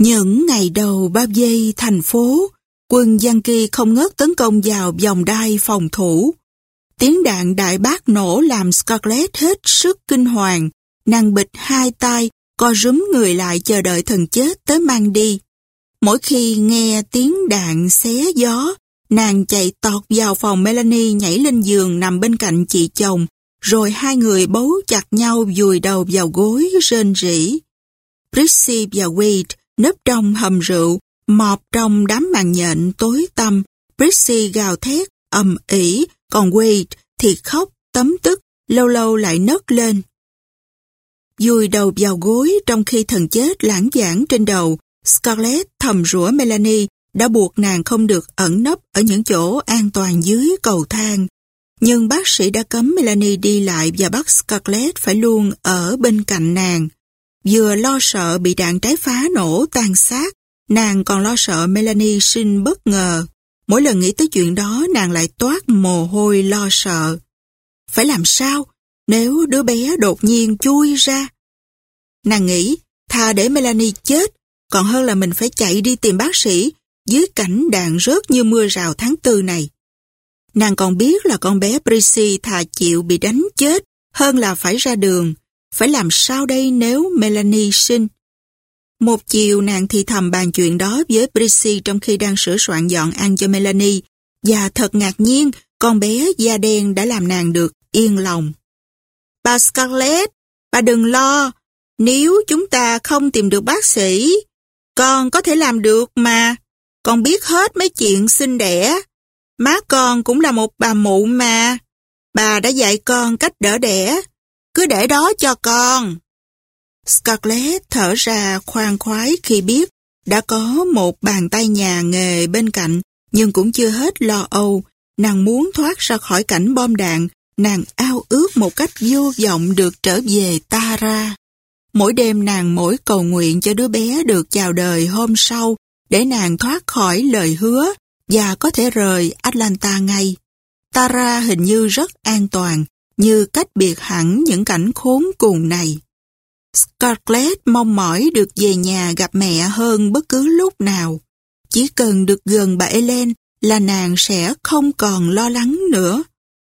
Những ngày đầu bao vây thành phố, quân Yankee không ngớt tấn công vào vòng đai phòng thủ. Tiếng đạn đại bác nổ làm Scarlett hết sức kinh hoàng, nàng bịch hai tay, co rúm người lại chờ đợi thần chết tới mang đi. Mỗi khi nghe tiếng đạn xé gió, nàng chạy tọt vào phòng Melanie nhảy lên giường nằm bên cạnh chị chồng, rồi hai người bấu chặt nhau vùi đầu vào gối rên rỉ. Prissy và Wade nấp trong hầm rượu, mọp trong đám màn nhện tối tăm. Prissy gào thét, ầm ỉ, còn Wade thì khóc, tấm tức, lâu lâu lại nấc lên. Dùi đầu vào gối trong khi thần chết lãng giảng trên đầu, Scarlett thầm rủa Melanie đã buộc nàng không được ẩn nấp ở những chỗ an toàn dưới cầu thang. Nhưng bác sĩ đã cấm Melanie đi lại và bắt Scarlett phải luôn ở bên cạnh nàng. Vừa lo sợ bị đạn trái phá nổ tan sát, nàng còn lo sợ Melanie sinh bất ngờ. Mỗi lần nghĩ tới chuyện đó, nàng lại toát mồ hôi lo sợ. Phải làm sao nếu đứa bé đột nhiên chui ra? Nàng nghĩ thà để Melanie chết, còn hơn là mình phải chạy đi tìm bác sĩ dưới cảnh đạn rớt như mưa rào tháng tư này. Nàng còn biết là con bé Prissy thà chịu bị đánh chết hơn là phải ra đường. Phải làm sao đây nếu Melanie sinh? Một chiều nàng thì thầm bàn chuyện đó với Prissy trong khi đang sửa soạn dọn ăn cho Melanie và thật ngạc nhiên con bé da đen đã làm nàng được yên lòng. Bà Scarlett, bà đừng lo, nếu chúng ta không tìm được bác sĩ, con có thể làm được mà. Con biết hết mấy chuyện sinh đẻ. Má con cũng là một bà mụ mà. Bà đã dạy con cách đỡ đẻ. Cứ để đó cho con. Scarlett thở ra khoan khoái khi biết đã có một bàn tay nhà nghề bên cạnh nhưng cũng chưa hết lo âu. Nàng muốn thoát ra khỏi cảnh bom đạn, nàng ao ước một cách vô vọng được trở về Tara. Mỗi đêm nàng mỗi cầu nguyện cho đứa bé được chào đời hôm sau để nàng thoát khỏi lời hứa và có thể rời Atlanta ngay. Tara hình như rất an toàn, như cách biệt hẳn những cảnh khốn cùng này. Scarlett mong mỏi được về nhà gặp mẹ hơn bất cứ lúc nào. Chỉ cần được gần bà Ellen là nàng sẽ không còn lo lắng nữa.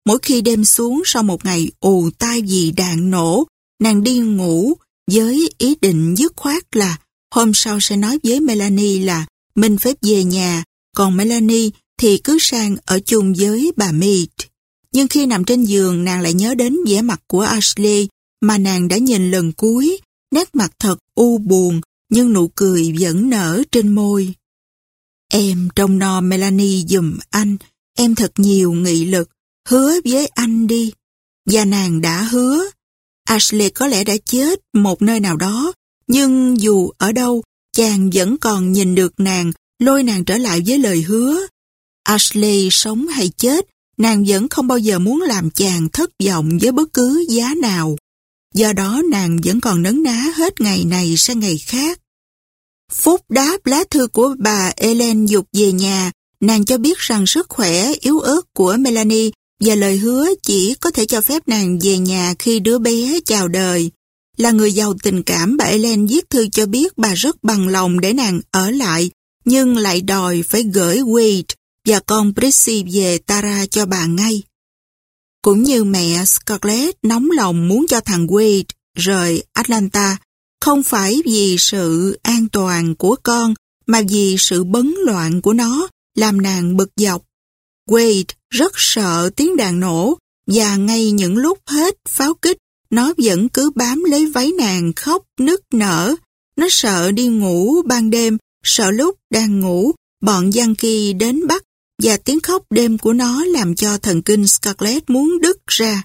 Mỗi khi đêm xuống sau một ngày ù tai vì đạn nổ, nàng đi ngủ với ý định dứt khoát là hôm sau sẽ nói với Melanie là mình phải về nhà, còn Melanie thì cứ sang ở chung với bà Mead. Nhưng khi nằm trên giường nàng lại nhớ đến vẻ mặt của Ashley mà nàng đã nhìn lần cuối, nét mặt thật u buồn nhưng nụ cười vẫn nở trên môi. Em trông no Melanie dùm anh, em thật nhiều nghị lực, hứa với anh đi. Và nàng đã hứa. Ashley có lẽ đã chết một nơi nào đó, nhưng dù ở đâu, chàng vẫn còn nhìn được nàng, lôi nàng trở lại với lời hứa. Ashley sống hay chết, nàng vẫn không bao giờ muốn làm chàng thất vọng với bất cứ giá nào. Do đó nàng vẫn còn nấn ná hết ngày này sang ngày khác. Phúc đáp lá thư của bà Ellen dục về nhà, nàng cho biết rằng sức khỏe yếu ớt của Melanie và lời hứa chỉ có thể cho phép nàng về nhà khi đứa bé chào đời. Là người giàu tình cảm, bà Ellen viết thư cho biết bà rất bằng lòng để nàng ở lại, nhưng lại đòi phải gửi Wade và con Prissy về Tara cho bà ngay. Cũng như mẹ Scarlett nóng lòng muốn cho thằng Wade rời Atlanta, không phải vì sự an toàn của con, mà vì sự bấn loạn của nó làm nàng bực dọc. Wade rất sợ tiếng đàn nổ và ngay những lúc hết pháo kích, nó vẫn cứ bám lấy váy nàng khóc nức nở. Nó sợ đi ngủ ban đêm, sợ lúc đang ngủ, bọn Yankee đến bắt và tiếng khóc đêm của nó làm cho thần kinh Scarlett muốn đứt ra.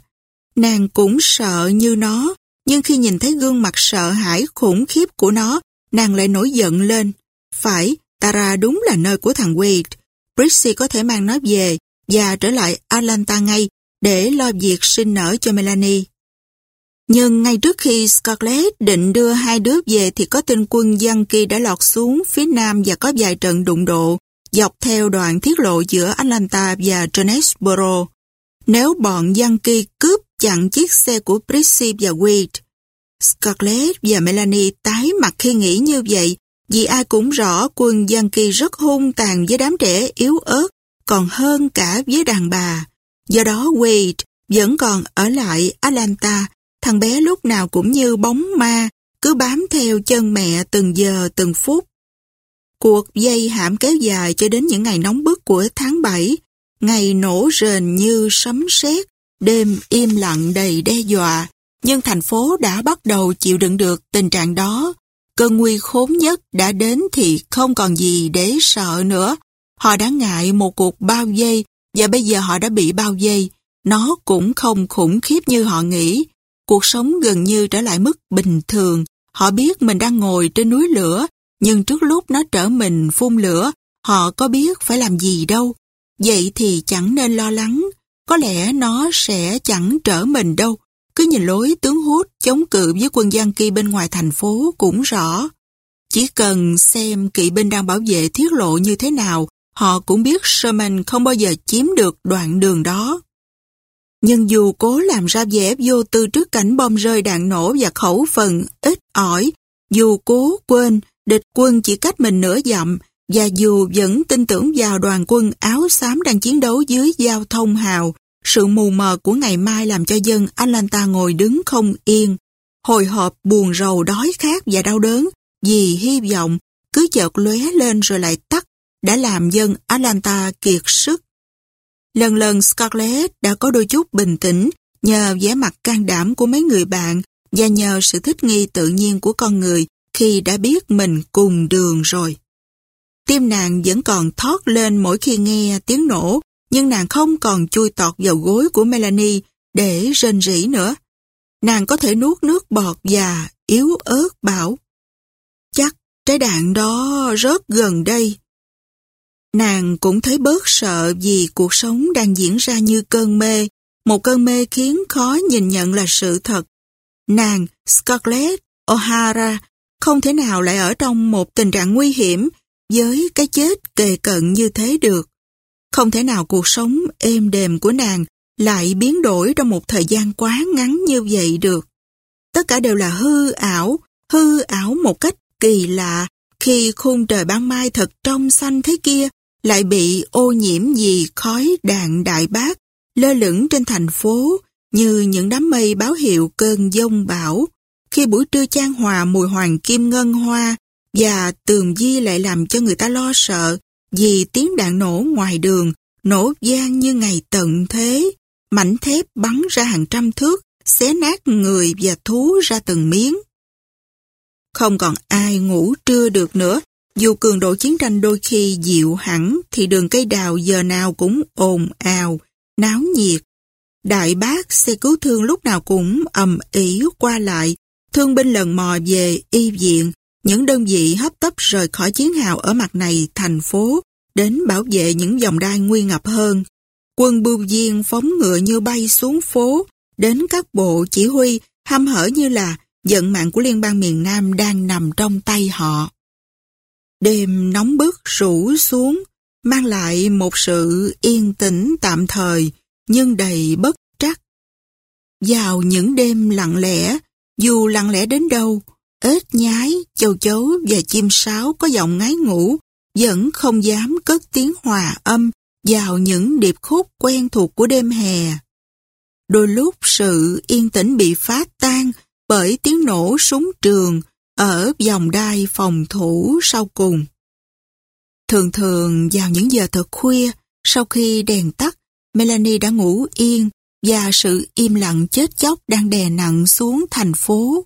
Nàng cũng sợ như nó, nhưng khi nhìn thấy gương mặt sợ hãi khủng khiếp của nó, nàng lại nổi giận lên. Phải, Tara đúng là nơi của thằng Wade. Prissy có thể mang nó về và trở lại Atlanta ngay để lo việc sinh nở cho Melanie. Nhưng ngay trước khi Scarlett định đưa hai đứa về thì có tên quân Yankee đã lọt xuống phía nam và có vài trận đụng độ dọc theo đoạn thiết lộ giữa Atlanta và Jonesboro. Nếu bọn Yankee cướp chặn chiếc xe của Prissy và Wade, Scarlett và Melanie tái mặt khi nghĩ như vậy Vì ai cũng rõ quân Yankee rất hung tàn với đám trẻ yếu ớt, còn hơn cả với đàn bà. Do đó Wade vẫn còn ở lại Atlanta, thằng bé lúc nào cũng như bóng ma, cứ bám theo chân mẹ từng giờ từng phút. Cuộc dây hãm kéo dài cho đến những ngày nóng bức của tháng 7, ngày nổ rền như sấm sét, đêm im lặng đầy đe dọa. Nhưng thành phố đã bắt đầu chịu đựng được tình trạng đó. Cơn nguy khốn nhất đã đến thì không còn gì để sợ nữa. Họ đã ngại một cuộc bao dây và bây giờ họ đã bị bao dây. Nó cũng không khủng khiếp như họ nghĩ. Cuộc sống gần như trở lại mức bình thường. Họ biết mình đang ngồi trên núi lửa, nhưng trước lúc nó trở mình phun lửa, họ có biết phải làm gì đâu. Vậy thì chẳng nên lo lắng. Có lẽ nó sẽ chẳng trở mình đâu. Cứ nhìn lối tướng hút chống cự với quân Giang Kỳ bên ngoài thành phố cũng rõ. Chỉ cần xem kỵ binh đang bảo vệ thiết lộ như thế nào, họ cũng biết Sherman không bao giờ chiếm được đoạn đường đó. Nhưng dù cố làm ra vẻ vô tư trước cảnh bom rơi đạn nổ và khẩu phần ít ỏi, dù cố quên địch quân chỉ cách mình nửa dặm, và dù vẫn tin tưởng vào đoàn quân áo xám đang chiến đấu dưới giao thông hào, sự mù mờ của ngày mai làm cho dân Atlanta ngồi đứng không yên. Hồi hộp, buồn rầu, đói khát và đau đớn vì hy vọng cứ chợt lóe lên rồi lại tắt đã làm dân Atlanta kiệt sức. Lần lần Scarlett đã có đôi chút bình tĩnh nhờ vẻ mặt can đảm của mấy người bạn và nhờ sự thích nghi tự nhiên của con người khi đã biết mình cùng đường rồi. Tim nàng vẫn còn thoát lên mỗi khi nghe tiếng nổ, nhưng nàng không còn chui tọt vào gối của Melanie để rên rỉ nữa. Nàng có thể nuốt nước bọt và yếu ớt bảo. Chắc trái đạn đó rất gần đây. Nàng cũng thấy bớt sợ vì cuộc sống đang diễn ra như cơn mê, một cơn mê khiến khó nhìn nhận là sự thật. Nàng, Scarlett O'Hara, không thể nào lại ở trong một tình trạng nguy hiểm với cái chết kề cận như thế được. Không thể nào cuộc sống êm đềm của nàng lại biến đổi trong một thời gian quá ngắn như vậy được. Tất cả đều là hư ảo, hư ảo một cách kỳ lạ khi khung trời ban mai thật trong xanh thế kia lại bị ô nhiễm vì khói đạn đại bác lơ lửng trên thành phố như những đám mây báo hiệu cơn giông bão. Khi buổi trưa chan hòa mùi hoàng kim ngân hoa và tường di lại làm cho người ta lo sợ vì tiếng đạn nổ ngoài đường nổ gian như ngày tận thế. Mảnh thép bắn ra hàng trăm thước, xé nát người và thú ra từng miếng. Không còn ai ngủ trưa được nữa, dù cường độ chiến tranh đôi khi dịu hẳn thì đường cây đào giờ nào cũng ồn ào, náo nhiệt. Đại bác xe cứu thương lúc nào cũng ầm ĩ qua lại, thương binh lần mò về y viện, những đơn vị hấp tấp rời khỏi chiến hào ở mặt này thành phố đến bảo vệ những dòng đai nguy ngập hơn. Quân bưu viên phóng ngựa như bay xuống phố, đến các bộ chỉ huy hăm hở như là vận mạng của liên bang miền Nam đang nằm trong tay họ. Đêm nóng bức rủ xuống, mang lại một sự yên tĩnh tạm thời, nhưng đầy bất trắc. Vào những đêm lặng lẽ, dù lặng lẽ đến đâu, ếch nhái, châu chấu và chim sáo có giọng ngái ngủ, vẫn không dám cất tiếng hòa âm vào những điệp khúc quen thuộc của đêm hè. Đôi lúc sự yên tĩnh bị phá tan bởi tiếng nổ súng trường ở vòng đai phòng thủ sau cùng. Thường thường vào những giờ thật khuya, sau khi đèn tắt, Melanie đã ngủ yên và sự im lặng chết chóc đang đè nặng xuống thành phố.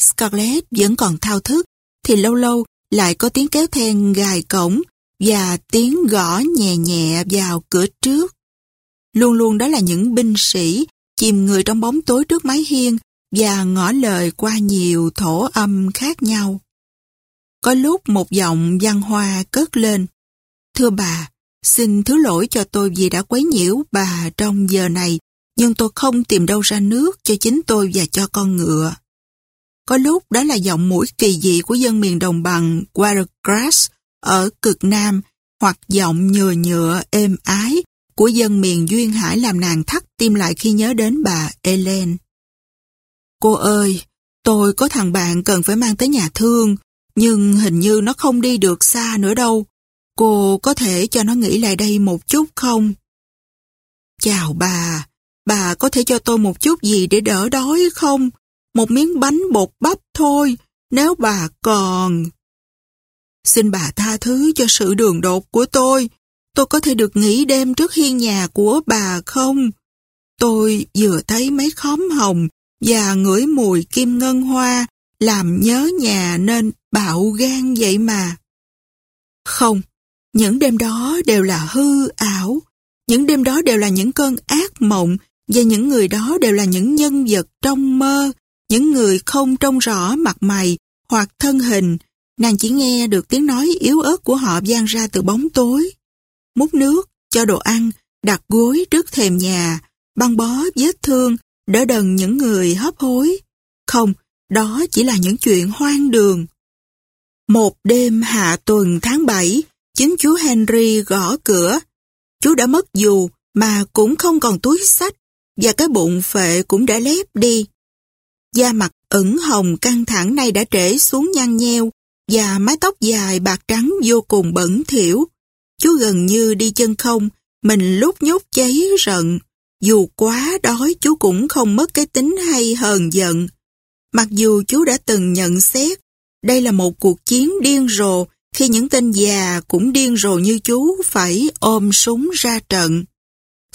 Scarlett vẫn còn thao thức, thì lâu lâu lại có tiếng kéo then gài cổng và tiếng gõ nhẹ nhẹ vào cửa trước. Luôn luôn đó là những binh sĩ chìm người trong bóng tối trước mái hiên và ngỏ lời qua nhiều thổ âm khác nhau. Có lúc một giọng văn hoa cất lên. Thưa bà, xin thứ lỗi cho tôi vì đã quấy nhiễu bà trong giờ này, nhưng tôi không tìm đâu ra nước cho chính tôi và cho con ngựa. Có lúc đó là giọng mũi kỳ dị của dân miền đồng bằng Wiregrass ở cực Nam hoặc giọng nhừa nhựa êm ái của dân miền Duyên Hải làm nàng thắt tim lại khi nhớ đến bà Ellen. Cô ơi, tôi có thằng bạn cần phải mang tới nhà thương, Nhưng hình như nó không đi được xa nữa đâu. Cô có thể cho nó nghỉ lại đây một chút không? Chào bà, bà có thể cho tôi một chút gì để đỡ đói không? Một miếng bánh bột bắp thôi, nếu bà còn... Xin bà tha thứ cho sự đường đột của tôi. Tôi có thể được nghỉ đêm trước hiên nhà của bà không? Tôi vừa thấy mấy khóm hồng và ngửi mùi kim ngân hoa làm nhớ nhà nên bạo gan vậy mà. Không, những đêm đó đều là hư ảo. Những đêm đó đều là những cơn ác mộng và những người đó đều là những nhân vật trong mơ, những người không trông rõ mặt mày hoặc thân hình. Nàng chỉ nghe được tiếng nói yếu ớt của họ vang ra từ bóng tối. Múc nước, cho đồ ăn, đặt gối trước thềm nhà, băng bó vết thương, đỡ đần những người hấp hối. Không, đó chỉ là những chuyện hoang đường. Một đêm hạ tuần tháng 7, chính chú Henry gõ cửa. Chú đã mất dù mà cũng không còn túi sách và cái bụng phệ cũng đã lép đi. Da mặt ửng hồng căng thẳng này đã trễ xuống nhăn nheo và mái tóc dài bạc trắng vô cùng bẩn thỉu. Chú gần như đi chân không, mình lúc nhúc cháy rận. Dù quá đói chú cũng không mất cái tính hay hờn giận. Mặc dù chú đã từng nhận xét, đây là một cuộc chiến điên rồ khi những tên già cũng điên rồ như chú phải ôm súng ra trận.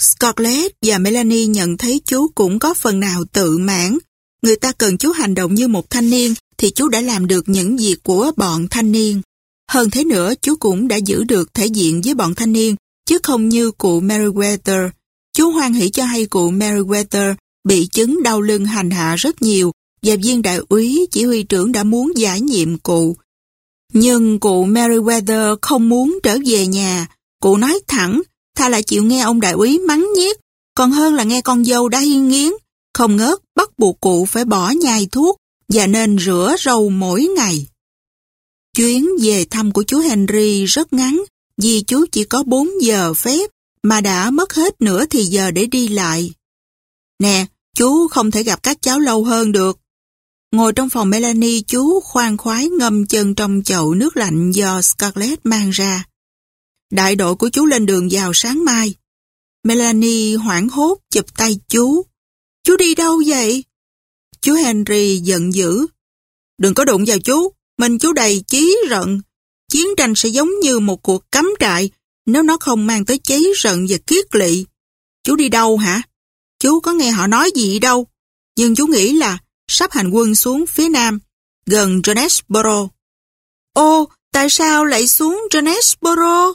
Scarlett và Melanie nhận thấy chú cũng có phần nào tự mãn. Người ta cần chú hành động như một thanh niên thì chú đã làm được những việc của bọn thanh niên. Hơn thế nữa, chú cũng đã giữ được thể diện với bọn thanh niên, chứ không như cụ Meriwether. Chú hoan hỷ cho hay cụ Meriwether bị chứng đau lưng hành hạ rất nhiều và viên đại úy chỉ huy trưởng đã muốn giải nhiệm cụ. Nhưng cụ Meriwether không muốn trở về nhà. Cụ nói thẳng, tha là chịu nghe ông đại úy mắng nhiếc, còn hơn là nghe con dâu đã hiên nghiến, không ngớt bắt buộc cụ phải bỏ nhai thuốc và nên rửa râu mỗi ngày. Chuyến về thăm của chú Henry rất ngắn vì chú chỉ có 4 giờ phép mà đã mất hết nửa thì giờ để đi lại. Nè, chú không thể gặp các cháu lâu hơn được. Ngồi trong phòng Melanie chú khoan khoái ngâm chân trong chậu nước lạnh do Scarlett mang ra. Đại đội của chú lên đường vào sáng mai. Melanie hoảng hốt chụp tay chú. Chú đi đâu vậy? Chú Henry giận dữ. Đừng có đụng vào chú, mình chú đầy chí rận. Chiến tranh sẽ giống như một cuộc cắm trại nếu nó không mang tới cháy rận và kiết lỵ. Chú đi đâu hả? Chú có nghe họ nói gì đâu. Nhưng chú nghĩ là sắp hành quân xuống phía nam, gần Jonesboro. Ô, tại sao lại xuống Jonesboro?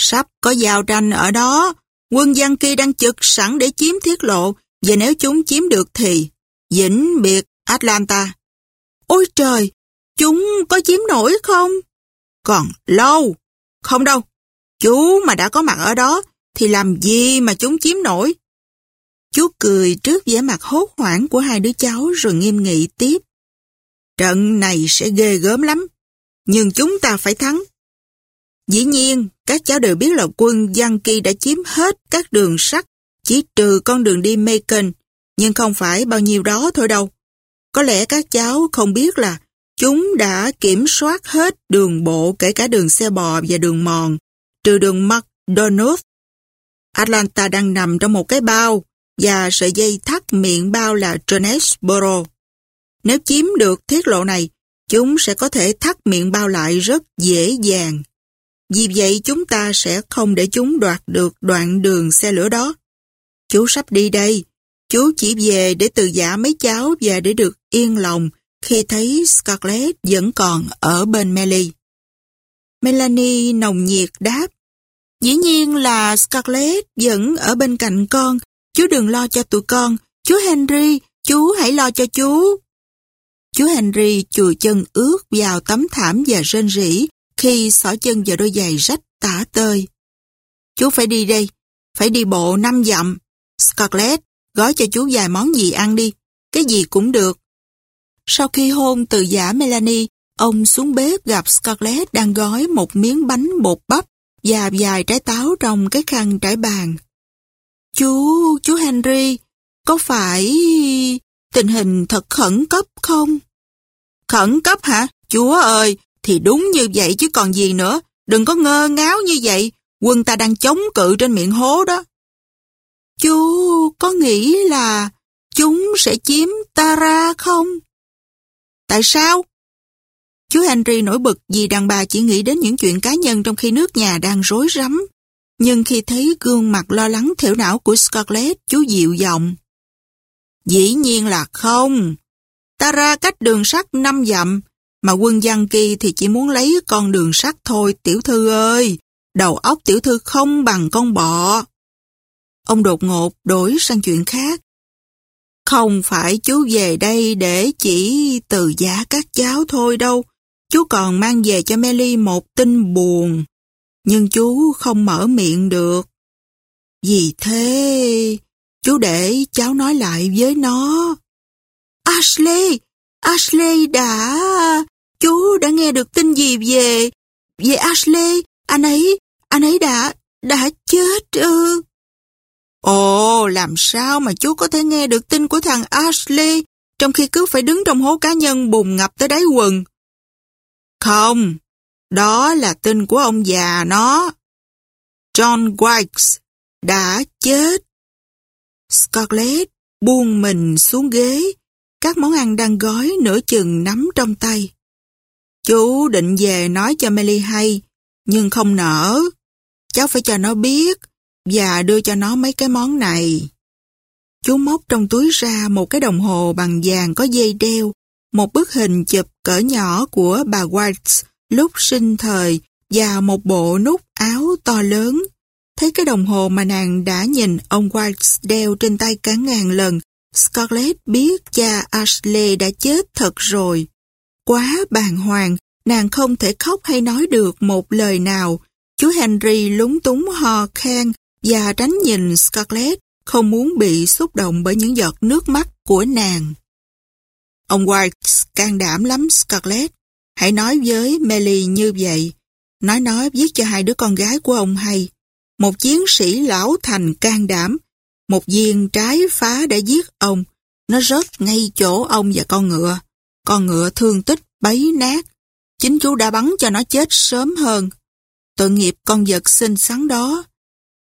Sắp có giao tranh ở đó, quân dân kia đang trực sẵn để chiếm thiết lộ, và nếu chúng chiếm được thì vĩnh biệt Atlanta. Ôi trời, chúng có chiếm nổi không? Còn lâu. Không đâu, chú mà đã có mặt ở đó thì làm gì mà chúng chiếm nổi? Chú cười trước vẻ mặt hốt hoảng của hai đứa cháu rồi nghiêm nghị tiếp. Trận này sẽ ghê gớm lắm, nhưng chúng ta phải thắng. Dĩ nhiên, các cháu đều biết là quân Yankee đã chiếm hết các đường sắt, chỉ trừ con đường đi Macon, nhưng không phải bao nhiêu đó thôi đâu. Có lẽ các cháu không biết là chúng đã kiểm soát hết đường bộ kể cả đường xe bò và đường mòn, trừ đường McDonough. Atlanta đang nằm trong một cái bao và sợi dây thắt miệng bao là Jonesboro. Nếu chiếm được thiết lộ này, chúng sẽ có thể thắt miệng bao lại rất dễ dàng. Vì vậy chúng ta sẽ không để chúng đoạt được đoạn đường xe lửa đó. Chú sắp đi đây. Chú chỉ về để từ giả mấy cháu và để được yên lòng khi thấy Scarlett vẫn còn ở bên Melly. Melanie nồng nhiệt đáp. Dĩ nhiên là Scarlett vẫn ở bên cạnh con Chú đừng lo cho tụi con. Chú Henry, chú hãy lo cho chú. Chú Henry chùi chân ướt vào tấm thảm và rên rỉ khi xỏ chân vào đôi giày rách tả tơi. Chú phải đi đây, phải đi bộ năm dặm. Scarlett, gói cho chú vài món gì ăn đi, cái gì cũng được. Sau khi hôn từ giả Melanie, ông xuống bếp gặp Scarlett đang gói một miếng bánh bột bắp và vài trái táo trong cái khăn trải bàn. Chú, chú Henry, có phải tình hình thật khẩn cấp không? Khẩn cấp hả? Chúa ơi, thì đúng như vậy chứ còn gì nữa. Đừng có ngơ ngáo như vậy. Quân ta đang chống cự trên miệng hố đó. Chú có nghĩ là chúng sẽ chiếm Tara không? Tại sao? Chú Henry nổi bực vì đàn bà chỉ nghĩ đến những chuyện cá nhân trong khi nước nhà đang rối rắm. Nhưng khi thấy gương mặt lo lắng thiểu não của Scarlett, chú dịu giọng. Dĩ nhiên là không. Tara cách đường sắt năm dặm, mà quân Giang Kỳ thì chỉ muốn lấy con đường sắt thôi, tiểu thư ơi. Đầu óc tiểu thư không bằng con bọ. Ông đột ngột đổi sang chuyện khác. Không phải chú về đây để chỉ từ giá các cháu thôi đâu. Chú còn mang về cho Melly một tin buồn. Nhưng chú không mở miệng được. Vì thế, chú để cháu nói lại với nó. Ashley, Ashley đã... Chú đã nghe được tin gì về... Về Ashley, anh ấy, anh ấy đã... đã chết ư? Ồ, làm sao mà chú có thể nghe được tin của thằng Ashley trong khi cứ phải đứng trong hố cá nhân bùng ngập tới đáy quần? Không, đó là tin của ông già nó. John Wikes đã chết. Scarlett buông mình xuống ghế, các món ăn đang gói nửa chừng nắm trong tay. Chú định về nói cho Melly hay, nhưng không nỡ. Cháu phải cho nó biết và đưa cho nó mấy cái món này. Chú móc trong túi ra một cái đồng hồ bằng vàng có dây đeo, một bức hình chụp cỡ nhỏ của bà White lúc sinh thời và một bộ nút áo to lớn. Thấy cái đồng hồ mà nàng đã nhìn ông White đeo trên tay cả ngàn lần, Scarlett biết cha Ashley đã chết thật rồi. Quá bàng hoàng, nàng không thể khóc hay nói được một lời nào. Chú Henry lúng túng ho khen và tránh nhìn Scarlett, không muốn bị xúc động bởi những giọt nước mắt của nàng. Ông White can đảm lắm Scarlett. Hãy nói với Melly như vậy. Nói nói viết cho hai đứa con gái của ông hay. Một chiến sĩ lão thành can đảm. Một viên trái phá đã giết ông. Nó rớt ngay chỗ ông và con ngựa. Con ngựa thương tích bấy nát. Chính chú đã bắn cho nó chết sớm hơn. Tội nghiệp con vật xinh xắn đó.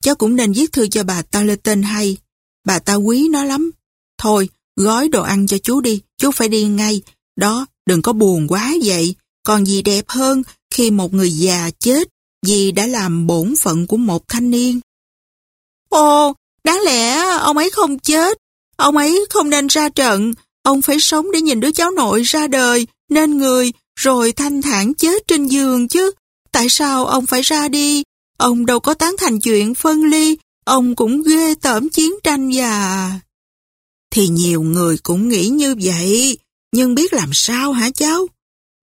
Cháu cũng nên viết thư cho bà ta lên tên hay. Bà ta quý nó lắm. Thôi, gói đồ ăn cho chú đi, chú phải đi ngay. Đó, đừng có buồn quá vậy. Còn gì đẹp hơn khi một người già chết vì đã làm bổn phận của một thanh niên. Ô đáng lẽ ông ấy không chết. Ông ấy không nên ra trận. Ông phải sống để nhìn đứa cháu nội ra đời, nên người, rồi thanh thản chết trên giường chứ. Tại sao ông phải ra đi? Ông đâu có tán thành chuyện phân ly, ông cũng ghê tởm chiến tranh và... Thì nhiều người cũng nghĩ như vậy, nhưng biết làm sao hả cháu?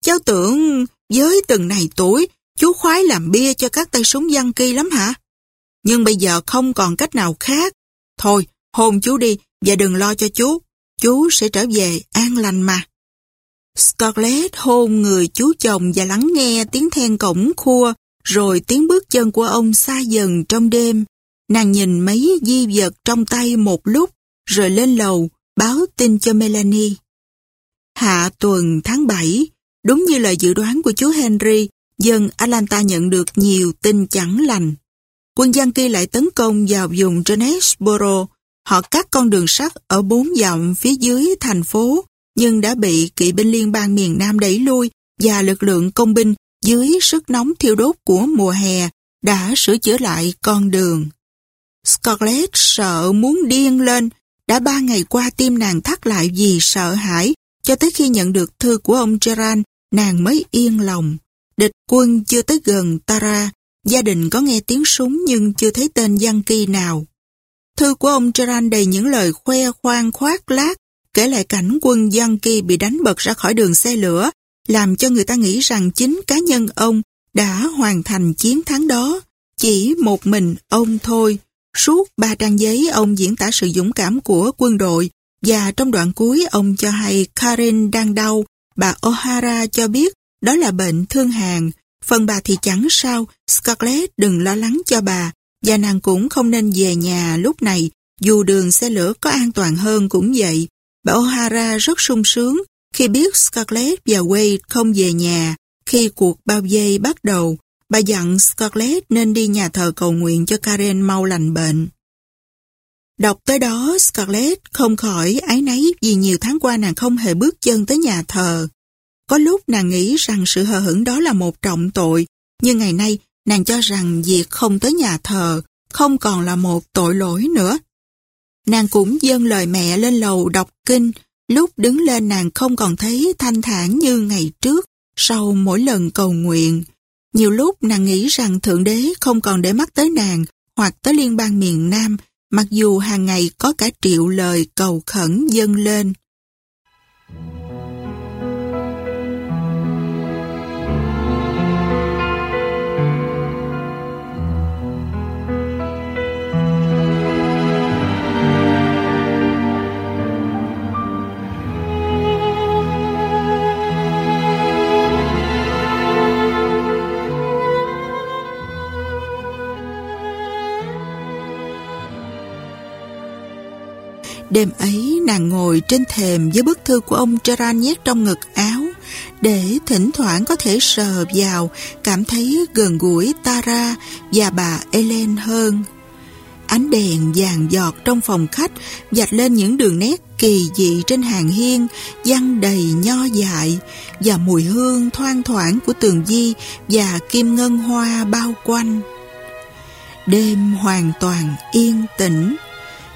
Cháu tưởng với từng này tuổi, chú khoái làm bia cho các tay súng dân kỳ lắm hả? Nhưng bây giờ không còn cách nào khác. Thôi, hôn chú đi và đừng lo cho chú. Chú sẽ trở về an lành mà. Scarlett hôn người chú chồng và lắng nghe tiếng then cổng khua rồi tiếng bước chân của ông xa dần trong đêm. Nàng nhìn mấy di vật trong tay một lúc, rồi lên lầu, báo tin cho Melanie. Hạ tuần tháng 7, đúng như lời dự đoán của chú Henry, dân Atlanta nhận được nhiều tin chẳng lành. Quân dân kia lại tấn công vào vùng Jonesboro. Họ cắt con đường sắt ở bốn dặm phía dưới thành phố, nhưng đã bị kỵ binh liên bang miền Nam đẩy lui và lực lượng công binh dưới sức nóng thiêu đốt của mùa hè đã sửa chữa lại con đường. Scarlett sợ muốn điên lên, đã ba ngày qua tim nàng thắt lại vì sợ hãi, cho tới khi nhận được thư của ông Gerard, nàng mới yên lòng. Địch quân chưa tới gần Tara, gia đình có nghe tiếng súng nhưng chưa thấy tên Giang Kỳ nào. Thư của ông Charan đầy những lời khoe khoang khoác lác, kể lại cảnh quân Giang Kỳ bị đánh bật ra khỏi đường xe lửa làm cho người ta nghĩ rằng chính cá nhân ông đã hoàn thành chiến thắng đó, chỉ một mình ông thôi. Suốt ba trang giấy ông diễn tả sự dũng cảm của quân đội và trong đoạn cuối ông cho hay Karen đang đau, bà O'Hara cho biết đó là bệnh thương hàn. Phần bà thì chẳng sao, Scarlett đừng lo lắng cho bà và nàng cũng không nên về nhà lúc này dù đường xe lửa có an toàn hơn cũng vậy. Bà O'Hara rất sung sướng Khi biết Scarlett và Wade không về nhà, khi cuộc bao vây bắt đầu, bà dặn Scarlett nên đi nhà thờ cầu nguyện cho Karen mau lành bệnh. Đọc tới đó, Scarlett không khỏi ái náy vì nhiều tháng qua nàng không hề bước chân tới nhà thờ. Có lúc nàng nghĩ rằng sự hờ hững đó là một trọng tội, nhưng ngày nay nàng cho rằng việc không tới nhà thờ không còn là một tội lỗi nữa. Nàng cũng dâng lời mẹ lên lầu đọc kinh, lúc đứng lên nàng không còn thấy thanh thản như ngày trước sau mỗi lần cầu nguyện. Nhiều lúc nàng nghĩ rằng Thượng Đế không còn để mắt tới nàng hoặc tới liên bang miền Nam, mặc dù hàng ngày có cả triệu lời cầu khẩn dâng lên. Đêm ấy nàng ngồi trên thềm với bức thư của ông Gerard nhét trong ngực áo để thỉnh thoảng có thể sờ vào cảm thấy gần gũi Tara và bà Ellen hơn. Ánh đèn vàng giọt trong phòng khách dạch lên những đường nét kỳ dị trên hàng hiên, văng đầy nho dại và mùi hương thoang thoảng của tường di và kim ngân hoa bao quanh. Đêm hoàn toàn yên tĩnh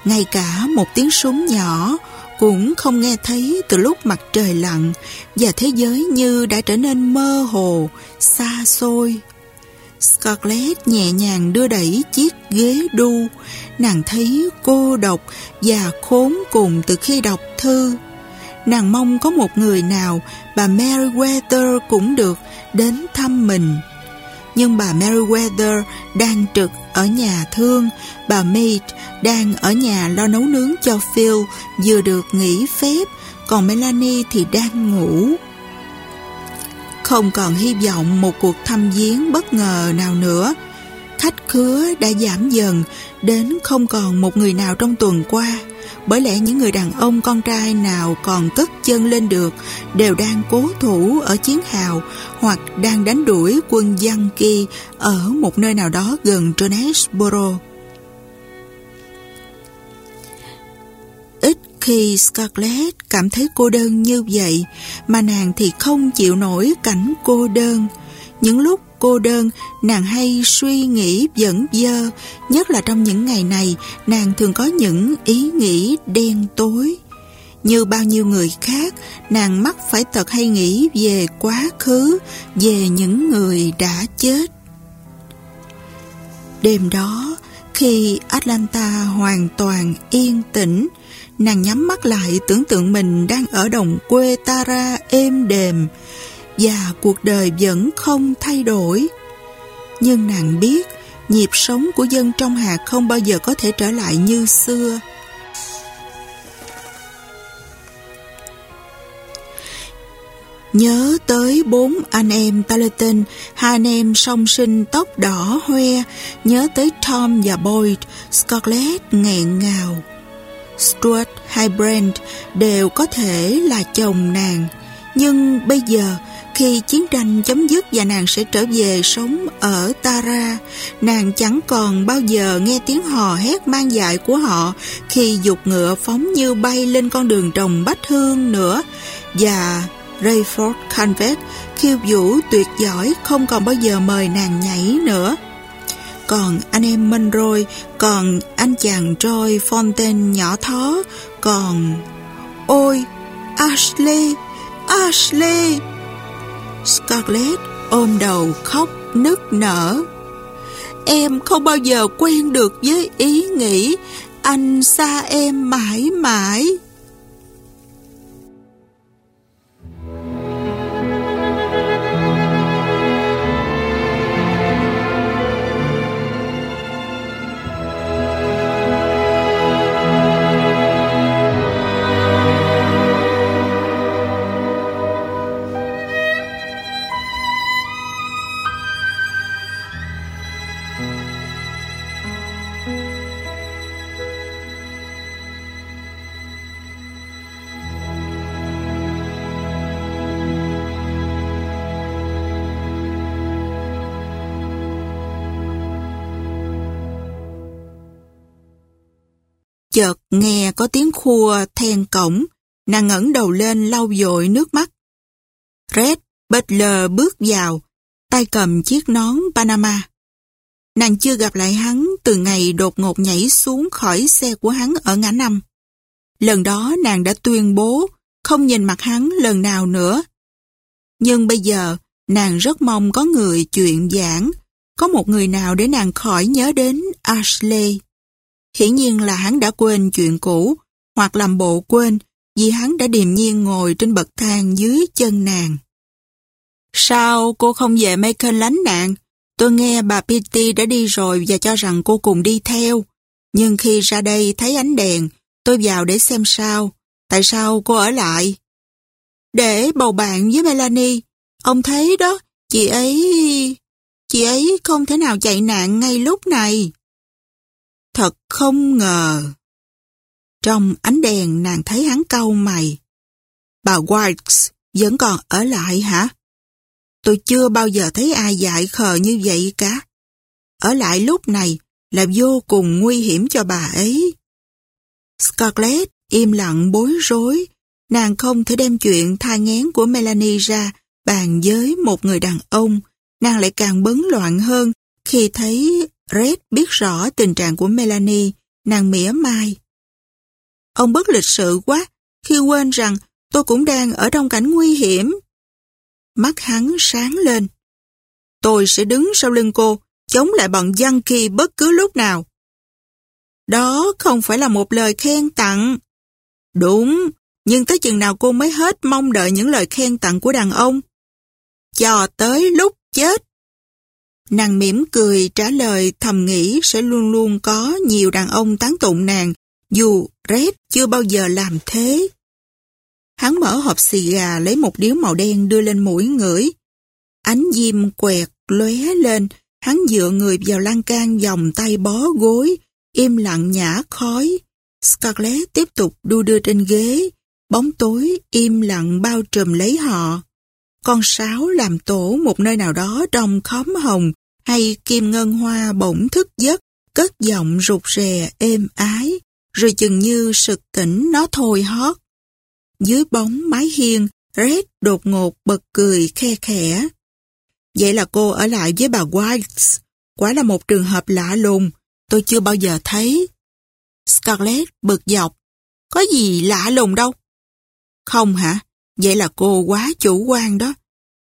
ngay cả một tiếng súng nhỏ cũng không nghe thấy từ lúc mặt trời lặn và thế giới như đã trở nên mơ hồ, xa xôi. Scarlett nhẹ nhàng đưa đẩy chiếc ghế đu, nàng thấy cô độc và khốn cùng từ khi đọc thư. Nàng mong có một người nào, bà Meriwether cũng được, đến thăm mình. Nhưng bà Meriwether đang trực ở nhà thương, bà Mead đang ở nhà lo nấu nướng cho Phil vừa được nghỉ phép, còn Melanie thì đang ngủ. Không còn hy vọng một cuộc thăm viếng bất ngờ nào nữa. Khách khứa đã giảm dần, đến không còn một người nào trong tuần qua. Bởi lẽ những người đàn ông, con trai nào còn cất chân lên được đều đang cố thủ ở chiến hào hoặc đang đánh đuổi quân Yankee ở một nơi nào đó gần Jonesboro. Ít khi Scarlett cảm thấy cô đơn như vậy, mà nàng thì không chịu nổi cảnh cô đơn. Những lúc cô đơn, nàng hay suy nghĩ dẫn dơ, nhất là trong những ngày này, nàng thường có những ý nghĩ đen tối. Như bao nhiêu người khác, nàng mắc phải tật hay nghĩ về quá khứ, về những người đã chết. Đêm đó, khi Atlanta hoàn toàn yên tĩnh, nàng nhắm mắt lại tưởng tượng mình đang ở đồng quê Tara êm đềm, và cuộc đời vẫn không thay đổi. Nhưng nàng biết nhịp sống của dân trong hạt không bao giờ có thể trở lại như xưa. Nhớ tới bốn anh em Talaton, hai anh em song sinh tóc đỏ hoe, nhớ tới Tom và Boyd, Scarlett nghẹn ngào. Stuart hay Brent đều có thể là chồng nàng, nhưng bây giờ khi chiến tranh chấm dứt và nàng sẽ trở về sống ở Tara, nàng chẳng còn bao giờ nghe tiếng hò hét mang dại của họ khi dục ngựa phóng như bay lên con đường trồng bách hương nữa. Và Rayford Canvet khiêu vũ tuyệt giỏi không còn bao giờ mời nàng nhảy nữa. Còn anh em Monroe, còn anh chàng Troy Fontaine nhỏ thó, còn... Ôi, Ashley, Ashley! Scarlett ôm đầu khóc, nức nở. Em không bao giờ quen được với ý nghĩ anh xa em mãi mãi. Nghe có tiếng khua then cổng, nàng ngẩng đầu lên lau dội nước mắt. Red Butler bước vào, tay cầm chiếc nón Panama. Nàng chưa gặp lại hắn từ ngày đột ngột nhảy xuống khỏi xe của hắn ở ngã năm. Lần đó nàng đã tuyên bố không nhìn mặt hắn lần nào nữa. Nhưng bây giờ, nàng rất mong có người chuyện giảng, có một người nào để nàng khỏi nhớ đến Ashley. Hiển nhiên là hắn đã quên chuyện cũ, hoặc làm bộ quên, vì hắn đã điềm nhiên ngồi trên bậc thang dưới chân nàng. Sao cô không về Macon lánh nạn? Tôi nghe bà Pitty đã đi rồi và cho rằng cô cùng đi theo. Nhưng khi ra đây thấy ánh đèn, tôi vào để xem sao. Tại sao cô ở lại? Để bầu bạn với Melanie. Ông thấy đó, chị ấy... Chị ấy không thể nào chạy nạn ngay lúc này. Thật không ngờ. Trong ánh đèn nàng thấy hắn cau mày. Bà White vẫn còn ở lại hả? Tôi chưa bao giờ thấy ai dại khờ như vậy cả. Ở lại lúc này là vô cùng nguy hiểm cho bà ấy. Scarlett im lặng bối rối. Nàng không thể đem chuyện thai ngén của Melanie ra bàn với một người đàn ông. Nàng lại càng bấn loạn hơn khi thấy Red biết rõ tình trạng của Melanie, nàng mỉa mai. Ông bất lịch sự quá khi quên rằng tôi cũng đang ở trong cảnh nguy hiểm. Mắt hắn sáng lên. Tôi sẽ đứng sau lưng cô, chống lại bọn dân kỳ bất cứ lúc nào. Đó không phải là một lời khen tặng. Đúng, nhưng tới chừng nào cô mới hết mong đợi những lời khen tặng của đàn ông. Cho tới lúc chết. Nàng mỉm cười trả lời thầm nghĩ sẽ luôn luôn có nhiều đàn ông tán tụng nàng, dù Red chưa bao giờ làm thế. Hắn mở hộp xì gà lấy một điếu màu đen đưa lên mũi ngửi. Ánh diêm quẹt lóe lên, hắn dựa người vào lan can vòng tay bó gối, im lặng nhả khói. Scarlett tiếp tục đu đưa trên ghế, bóng tối im lặng bao trùm lấy họ. Con sáo làm tổ một nơi nào đó trong khóm hồng hay kim ngân hoa bỗng thức giấc, cất giọng rụt rè êm ái, rồi chừng như sực tỉnh nó thôi hót. Dưới bóng mái hiên, Red đột ngột bật cười khe khẽ. Vậy là cô ở lại với bà White. Quả là một trường hợp lạ lùng, tôi chưa bao giờ thấy. Scarlett bực dọc. Có gì lạ lùng đâu. Không hả? Vậy là cô quá chủ quan đó.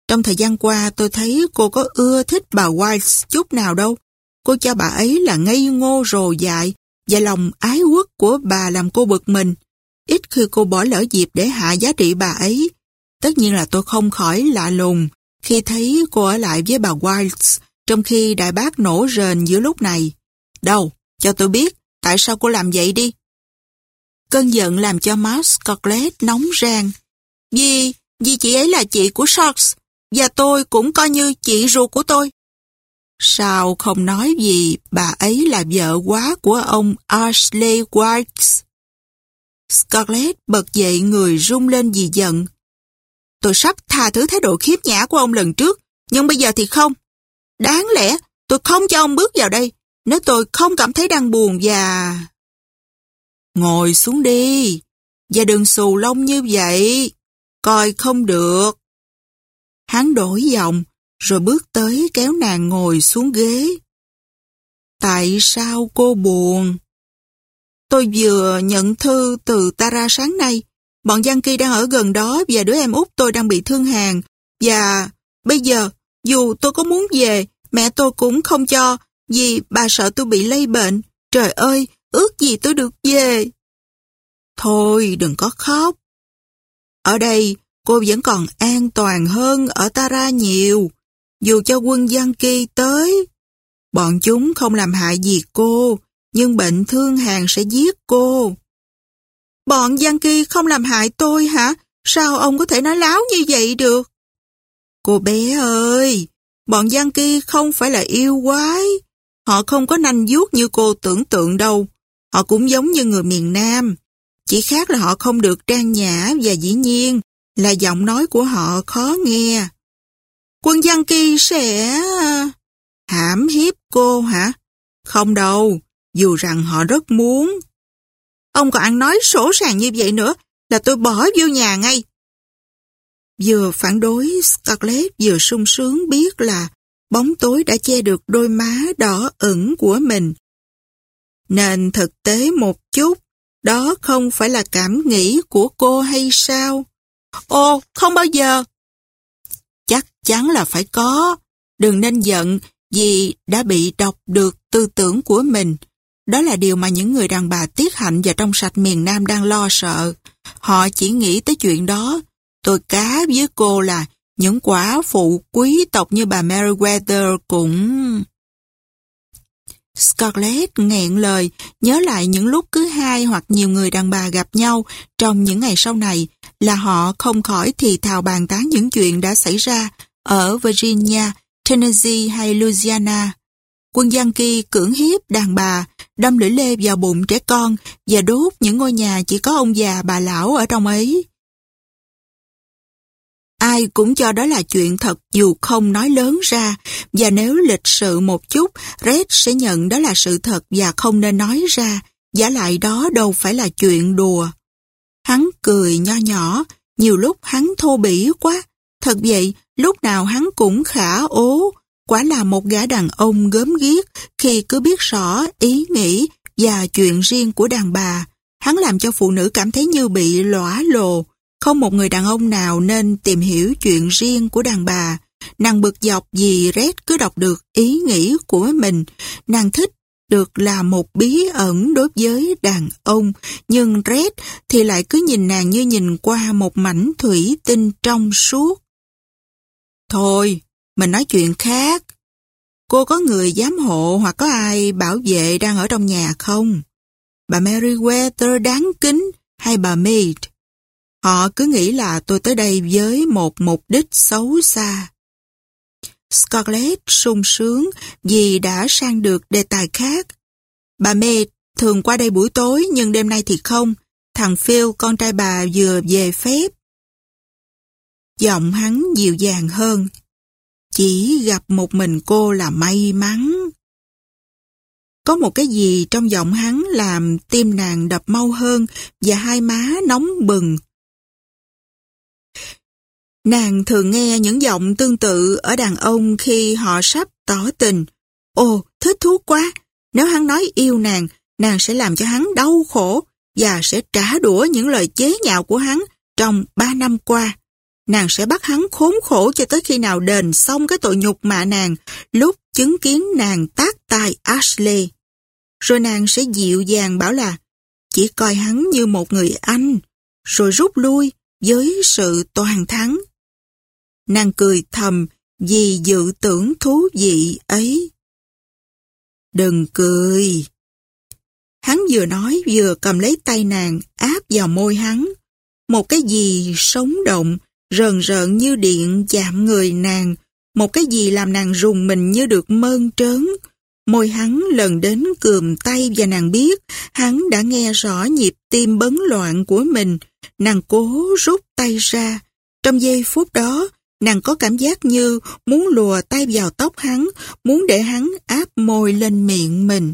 Trong thời gian qua tôi thấy cô có ưa thích bà White chút nào đâu. Cô cho bà ấy là ngây ngô rồ dại và lòng ái quốc của bà làm cô bực mình. Ít khi cô bỏ lỡ dịp để hạ giá trị bà ấy. Tất nhiên là tôi không khỏi lạ lùng khi thấy cô ở lại với bà Wilds trong khi đại bác nổ rền giữa lúc này. Đâu, cho tôi biết, tại sao cô làm vậy đi? Cơn giận làm cho má Scarlett nóng rang. Vì, vì chị ấy là chị của Sharks, và tôi cũng coi như chị ruột của tôi. Sao không nói gì bà ấy là vợ quá của ông Ashley White? Scarlett bật dậy người rung lên vì giận. Tôi sắp tha thứ thái độ khiếp nhã của ông lần trước, nhưng bây giờ thì không. Đáng lẽ tôi không cho ông bước vào đây nếu tôi không cảm thấy đang buồn và... Ngồi xuống đi, và đừng xù lông như vậy, coi không được. Hắn đổi giọng, rồi bước tới kéo nàng ngồi xuống ghế. Tại sao cô buồn? Tôi vừa nhận thư từ Tara sáng nay. Bọn Giang Kỳ đang ở gần đó và đứa em út tôi đang bị thương hàn. Và bây giờ, dù tôi có muốn về, mẹ tôi cũng không cho vì bà sợ tôi bị lây bệnh. Trời ơi, ước gì tôi được về. Thôi, đừng có khóc. Ở đây, cô vẫn còn an toàn hơn ở Tara nhiều. Dù cho quân Giang Kỳ tới, bọn chúng không làm hại gì cô, nhưng bệnh thương hàn sẽ giết cô. Bọn Giang Kỳ không làm hại tôi hả? Sao ông có thể nói láo như vậy được? Cô bé ơi, bọn Giang Kỳ không phải là yêu quái. Họ không có nanh vuốt như cô tưởng tượng đâu. Họ cũng giống như người miền Nam. Chỉ khác là họ không được trang nhã và dĩ nhiên là giọng nói của họ khó nghe. Quân dân Kỳ sẽ... À, hãm hiếp cô hả? Không đâu, dù rằng họ rất muốn. Ông còn ăn nói sổ sàng như vậy nữa là tôi bỏ vô nhà ngay. Vừa phản đối, Scarlett vừa sung sướng biết là bóng tối đã che được đôi má đỏ ửng của mình. Nên thực tế một chút, đó không phải là cảm nghĩ của cô hay sao? Ồ, không bao giờ. Chắc chắn là phải có. Đừng nên giận vì đã bị đọc được tư tưởng của mình. Đó là điều mà những người đàn bà tiết hạnh và trong sạch miền Nam đang lo sợ. Họ chỉ nghĩ tới chuyện đó. Tôi cá với cô là những quả phụ quý tộc như bà Meriwether cũng... Scarlett nghẹn lời, nhớ lại những lúc cứ hai hoặc nhiều người đàn bà gặp nhau trong những ngày sau này là họ không khỏi thì thào bàn tán những chuyện đã xảy ra ở Virginia, Tennessee hay Louisiana. Quân Yankee cưỡng hiếp đàn bà, đâm lưỡi lê vào bụng trẻ con và đốt những ngôi nhà chỉ có ông già bà lão ở trong ấy. Ai cũng cho đó là chuyện thật dù không nói lớn ra, và nếu lịch sự một chút, Red sẽ nhận đó là sự thật và không nên nói ra, giả lại đó đâu phải là chuyện đùa. Hắn cười nho nhỏ, nhiều lúc hắn thô bỉ quá, thật vậy, lúc nào hắn cũng khả ố, quả là một gã đàn ông gớm ghiếc khi cứ biết rõ ý nghĩ và chuyện riêng của đàn bà. Hắn làm cho phụ nữ cảm thấy như bị lõa lồ, không một người đàn ông nào nên tìm hiểu chuyện riêng của đàn bà. Nàng bực dọc vì Red cứ đọc được ý nghĩ của mình. Nàng thích được là một bí ẩn đối với đàn ông, nhưng Red thì lại cứ nhìn nàng như nhìn qua một mảnh thủy tinh trong suốt. Thôi, mình nói chuyện khác. Cô có người giám hộ hoặc có ai bảo vệ đang ở trong nhà không? Bà Meriwether đáng kính hay bà Meade? Họ cứ nghĩ là tôi tới đây với một mục đích xấu xa. Scarlett sung sướng vì đã sang được đề tài khác. Bà Mê thường qua đây buổi tối nhưng đêm nay thì không. Thằng Phil, con trai bà vừa về phép. Giọng hắn dịu dàng hơn. Chỉ gặp một mình cô là may mắn. Có một cái gì trong giọng hắn làm tim nàng đập mau hơn và hai má nóng bừng. Nàng thường nghe những giọng tương tự ở đàn ông khi họ sắp tỏ tình. Ồ, thích thú quá! Nếu hắn nói yêu nàng, nàng sẽ làm cho hắn đau khổ và sẽ trả đũa những lời chế nhạo của hắn trong ba năm qua. Nàng sẽ bắt hắn khốn khổ cho tới khi nào đền xong cái tội nhục mạ nàng lúc chứng kiến nàng tác tài Ashley. Rồi nàng sẽ dịu dàng bảo là chỉ coi hắn như một người anh, rồi rút lui với sự toàn thắng. Nàng cười thầm vì dự tưởng thú vị ấy. Đừng cười. Hắn vừa nói vừa cầm lấy tay nàng áp vào môi hắn. Một cái gì sống động, rờn rợn như điện chạm người nàng. Một cái gì làm nàng rùng mình như được mơn trớn. Môi hắn lần đến cườm tay và nàng biết hắn đã nghe rõ nhịp tim bấn loạn của mình. Nàng cố rút tay ra. Trong giây phút đó, Nàng có cảm giác như muốn lùa tay vào tóc hắn, muốn để hắn áp môi lên miệng mình.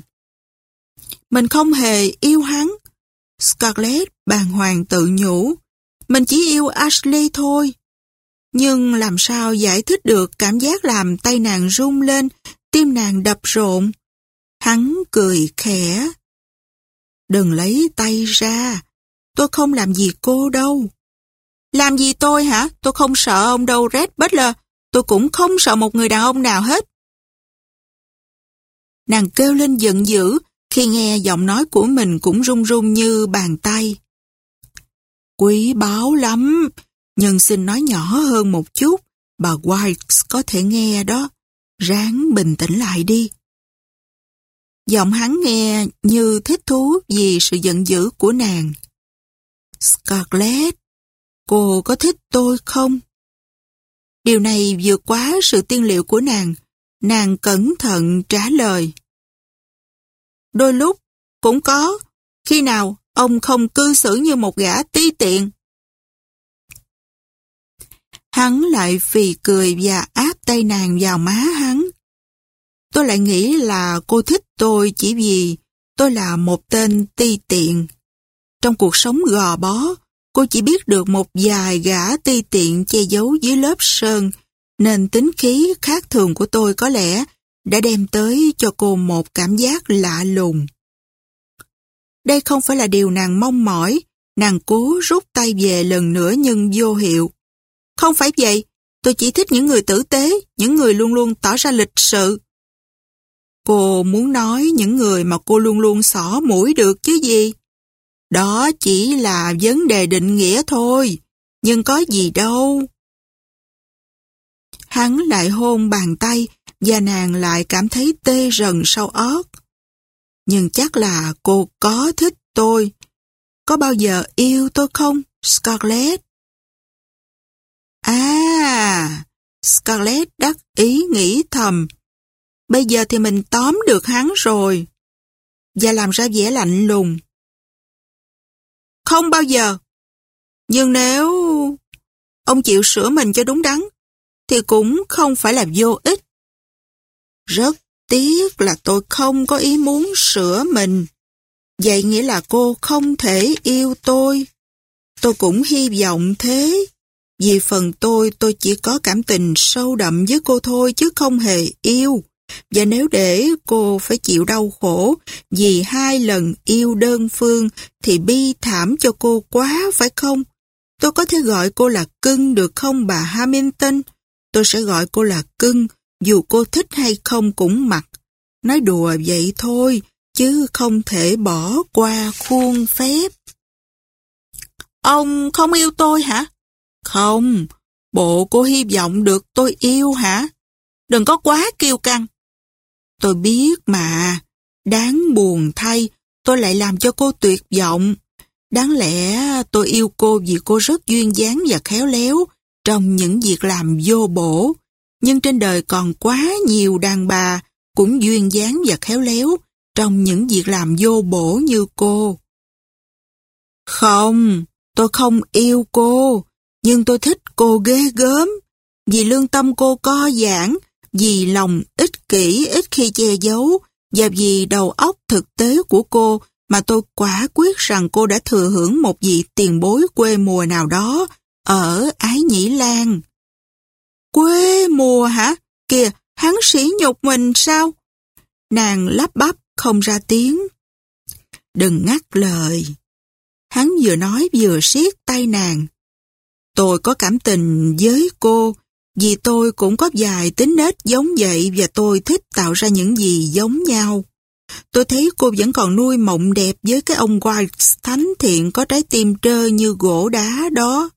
Mình không hề yêu hắn. Scarlett bàng hoàng tự nhủ. Mình chỉ yêu Ashley thôi. Nhưng làm sao giải thích được cảm giác làm tay nàng rung lên, tim nàng đập rộn. Hắn cười khẽ. Đừng lấy tay ra. Tôi không làm gì cô đâu. Làm gì tôi hả? Tôi không sợ ông đâu Red Butler. Tôi cũng không sợ một người đàn ông nào hết. Nàng kêu lên giận dữ khi nghe giọng nói của mình cũng run run như bàn tay. Quý báu lắm, nhưng xin nói nhỏ hơn một chút. Bà White có thể nghe đó. Ráng bình tĩnh lại đi. Giọng hắn nghe như thích thú vì sự giận dữ của nàng. Scarlett, Cô có thích tôi không? Điều này vượt quá sự tiên liệu của nàng. Nàng cẩn thận trả lời. Đôi lúc, cũng có. Khi nào ông không cư xử như một gã ti tiện? Hắn lại phì cười và áp tay nàng vào má hắn. Tôi lại nghĩ là cô thích tôi chỉ vì tôi là một tên ti tiện. Trong cuộc sống gò bó, cô chỉ biết được một vài gã ti tiện che giấu dưới lớp sơn, nên tính khí khác thường của tôi có lẽ đã đem tới cho cô một cảm giác lạ lùng. Đây không phải là điều nàng mong mỏi, nàng cố rút tay về lần nữa nhưng vô hiệu. Không phải vậy, tôi chỉ thích những người tử tế, những người luôn luôn tỏ ra lịch sự. Cô muốn nói những người mà cô luôn luôn xỏ mũi được chứ gì. Đó chỉ là vấn đề định nghĩa thôi, nhưng có gì đâu. Hắn lại hôn bàn tay và nàng lại cảm thấy tê rần sau ớt. Nhưng chắc là cô có thích tôi. Có bao giờ yêu tôi không, Scarlett? À, Scarlett đắc ý nghĩ thầm. Bây giờ thì mình tóm được hắn rồi. Và làm ra vẻ lạnh lùng. Không bao giờ. Nhưng nếu ông chịu sửa mình cho đúng đắn, thì cũng không phải là vô ích. Rất tiếc là tôi không có ý muốn sửa mình. Vậy nghĩa là cô không thể yêu tôi. Tôi cũng hy vọng thế. Vì phần tôi, tôi chỉ có cảm tình sâu đậm với cô thôi chứ không hề yêu. Và nếu để cô phải chịu đau khổ vì hai lần yêu đơn phương thì bi thảm cho cô quá phải không? Tôi có thể gọi cô là cưng được không bà Hamilton? Tôi sẽ gọi cô là cưng dù cô thích hay không cũng mặc. Nói đùa vậy thôi, chứ không thể bỏ qua khuôn phép. Ông không yêu tôi hả? Không, bộ cô hy vọng được tôi yêu hả? Đừng có quá kiêu căng. Tôi biết mà, đáng buồn thay, tôi lại làm cho cô tuyệt vọng. Đáng lẽ tôi yêu cô vì cô rất duyên dáng và khéo léo trong những việc làm vô bổ. Nhưng trên đời còn quá nhiều đàn bà cũng duyên dáng và khéo léo trong những việc làm vô bổ như cô. Không, tôi không yêu cô, nhưng tôi thích cô ghê gớm, vì lương tâm cô co giãn, vì lòng ích kỷ ít khi che giấu, và vì đầu óc thực tế của cô mà tôi quả quyết rằng cô đã thừa hưởng một vị tiền bối quê mùa nào đó ở Ái Nhĩ Lan. Quê mùa hả? Kìa, hắn sĩ nhục mình sao? Nàng lắp bắp không ra tiếng. Đừng ngắt lời. Hắn vừa nói vừa siết tay nàng. Tôi có cảm tình với cô, vì tôi cũng có vài tính nết giống vậy và tôi thích tạo ra những gì giống nhau. Tôi thấy cô vẫn còn nuôi mộng đẹp với cái ông White thánh thiện có trái tim trơ như gỗ đá đó.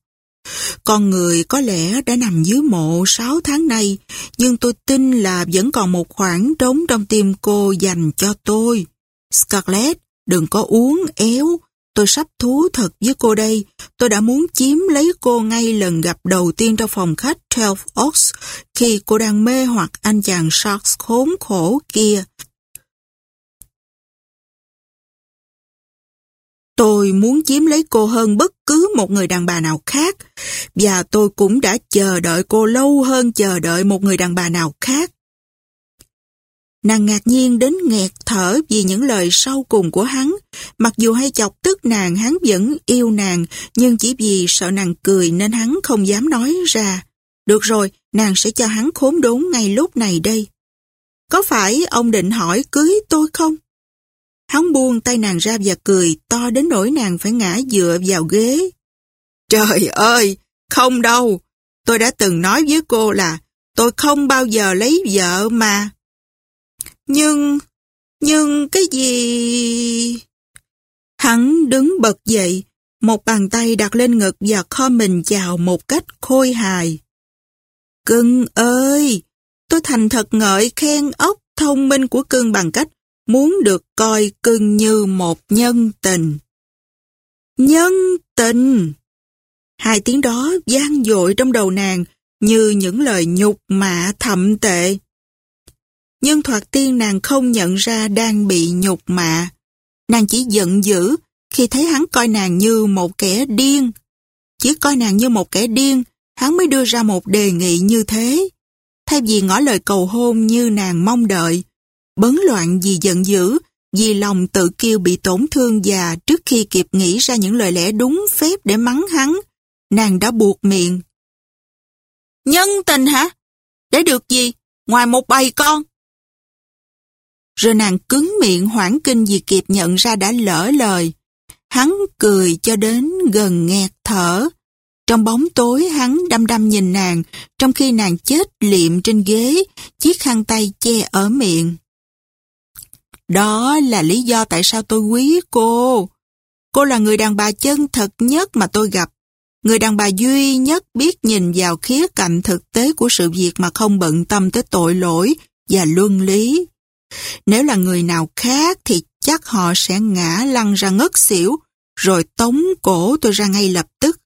Con người có lẽ đã nằm dưới mộ 6 tháng nay, nhưng tôi tin là vẫn còn một khoảng trống trong tim cô dành cho tôi. Scarlett, đừng có uống éo. Tôi sắp thú thật với cô đây. Tôi đã muốn chiếm lấy cô ngay lần gặp đầu tiên trong phòng khách 12 Oaks khi cô đang mê hoặc anh chàng Sharks khốn khổ kia. Tôi muốn chiếm lấy cô hơn bất cứ một người đàn bà nào khác, và tôi cũng đã chờ đợi cô lâu hơn chờ đợi một người đàn bà nào khác. Nàng ngạc nhiên đến nghẹt thở vì những lời sau cùng của hắn. Mặc dù hay chọc tức nàng, hắn vẫn yêu nàng, nhưng chỉ vì sợ nàng cười nên hắn không dám nói ra. Được rồi, nàng sẽ cho hắn khốn đốn ngay lúc này đây. Có phải ông định hỏi cưới tôi không? Hắn buông tay nàng ra và cười to đến nỗi nàng phải ngã dựa vào ghế. Trời ơi, không đâu. Tôi đã từng nói với cô là tôi không bao giờ lấy vợ mà. Nhưng, nhưng cái gì... Hắn đứng bật dậy, một bàn tay đặt lên ngực và kho mình chào một cách khôi hài. Cưng ơi, tôi thành thật ngợi khen ốc thông minh của cưng bằng cách muốn được coi cưng như một nhân tình. Nhân tình! Hai tiếng đó gian dội trong đầu nàng như những lời nhục mạ thậm tệ. Nhưng thoạt tiên nàng không nhận ra đang bị nhục mạ. Nàng chỉ giận dữ khi thấy hắn coi nàng như một kẻ điên. Chỉ coi nàng như một kẻ điên, hắn mới đưa ra một đề nghị như thế. Thay vì ngỏ lời cầu hôn như nàng mong đợi, bấn loạn vì giận dữ, vì lòng tự kiêu bị tổn thương và trước khi kịp nghĩ ra những lời lẽ đúng phép để mắng hắn, nàng đã buộc miệng. Nhân tình hả? Để được gì? Ngoài một bầy con. Rồi nàng cứng miệng hoảng kinh vì kịp nhận ra đã lỡ lời. Hắn cười cho đến gần nghẹt thở. Trong bóng tối hắn đăm đăm nhìn nàng, trong khi nàng chết liệm trên ghế, chiếc khăn tay che ở miệng. Đó là lý do tại sao tôi quý cô. Cô là người đàn bà chân thật nhất mà tôi gặp. Người đàn bà duy nhất biết nhìn vào khía cạnh thực tế của sự việc mà không bận tâm tới tội lỗi và luân lý. Nếu là người nào khác thì chắc họ sẽ ngã lăn ra ngất xỉu, rồi tống cổ tôi ra ngay lập tức.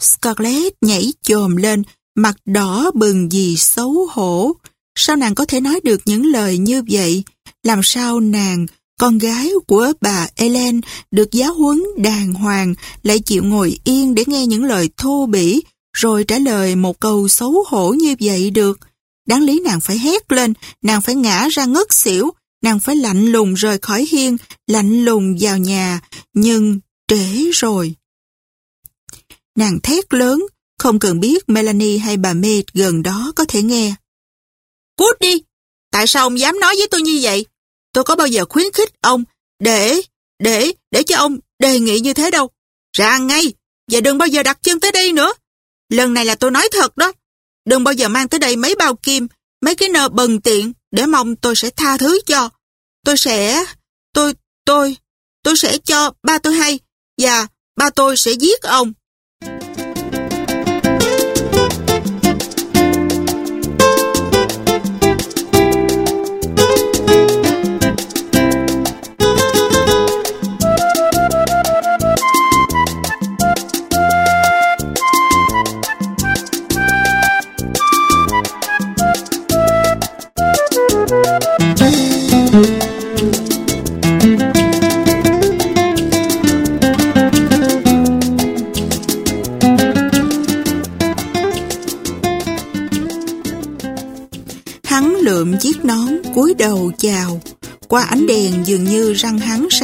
Scarlett nhảy chồm lên, mặt đỏ bừng vì xấu hổ. Sao nàng có thể nói được những lời như vậy? Làm sao nàng, con gái của bà Ellen, được giáo huấn đàng hoàng, lại chịu ngồi yên để nghe những lời thô bỉ, rồi trả lời một câu xấu hổ như vậy được? Đáng lý nàng phải hét lên, nàng phải ngã ra ngất xỉu, nàng phải lạnh lùng rời khỏi hiên, lạnh lùng vào nhà, nhưng trễ rồi. Nàng thét lớn, không cần biết Melanie hay bà Mead gần đó có thể nghe. Cút đi! Tại sao ông dám nói với tôi như vậy? Tôi có bao giờ khuyến khích ông để, để, để cho ông đề nghị như thế đâu. Ra ngay, và đừng bao giờ đặt chân tới đây nữa. Lần này là tôi nói thật đó. Đừng bao giờ mang tới đây mấy bao kim, mấy cái nơ bần tiện để mong tôi sẽ tha thứ cho. Tôi sẽ, tôi, tôi, tôi sẽ cho ba tôi hay và ba tôi sẽ giết ông.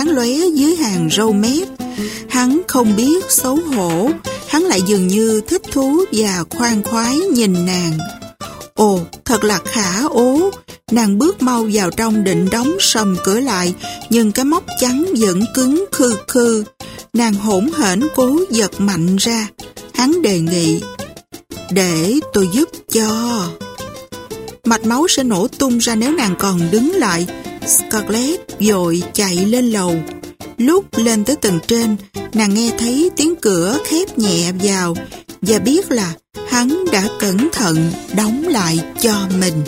Sáng lóe dưới hàng râu mép. Hắn không biết xấu hổ, hắn lại dường như thích thú và khoan khoái nhìn nàng. Ồ, thật là khả ố. Nàng bước mau vào trong định đóng sầm cửa lại, nhưng cái móc trắng vẫn cứng khư khư. Nàng hỗn hển cố giật mạnh ra. Hắn đề nghị, để tôi giúp cho mạch máu sẽ nổ tung ra nếu nàng còn đứng lại. Scarlett dội chạy lên lầu. Lúc lên tới tầng trên, nàng nghe thấy tiếng cửa khép nhẹ vào và biết là hắn đã cẩn thận đóng lại cho mình.